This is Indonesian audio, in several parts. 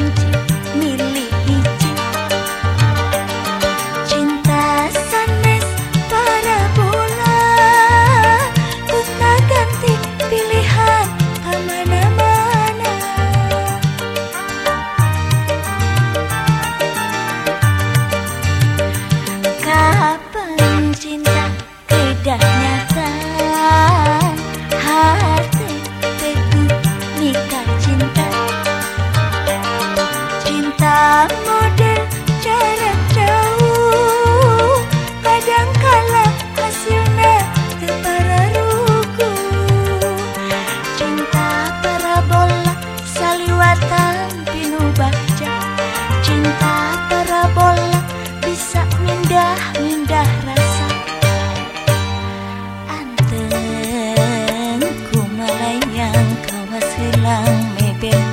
out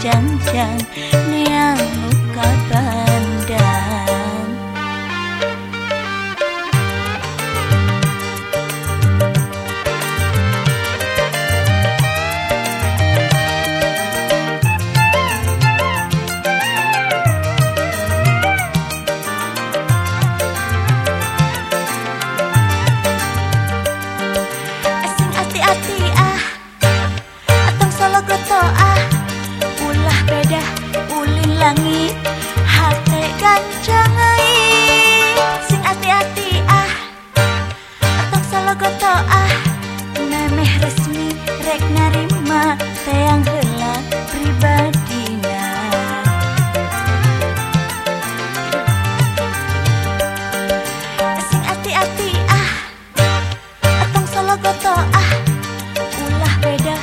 berjanjang Neang luka bandang langit hati gancang sing hati-hati ah. Atau salah goto ah. Nemeh resmi rek narima tayang hela pribadina. Sing hati-hati ah. Atau salah goto ah. Ulah beda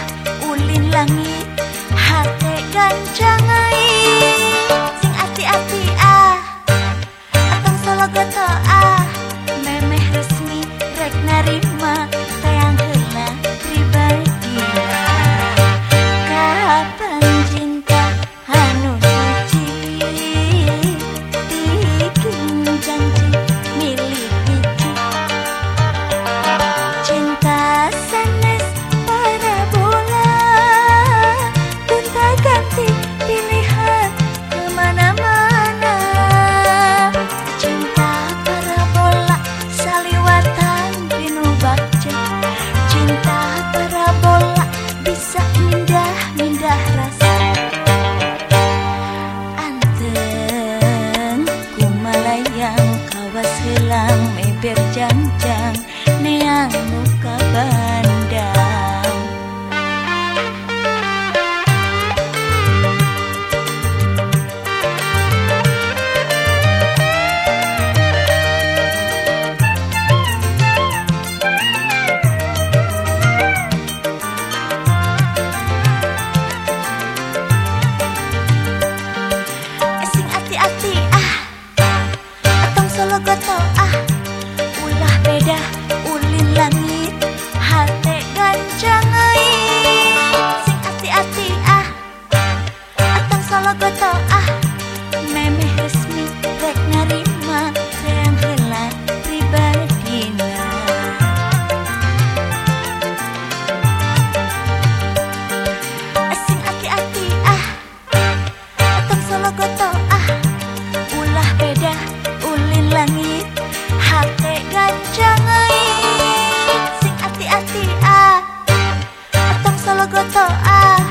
ulin langit hati gancang berjam-jam neang muka bandang. Sing ati-ati ah. Atong solo goto ah ulin langit hati gancang sing ati-ati ah. Atang solo goto ah. Memeh. I got to.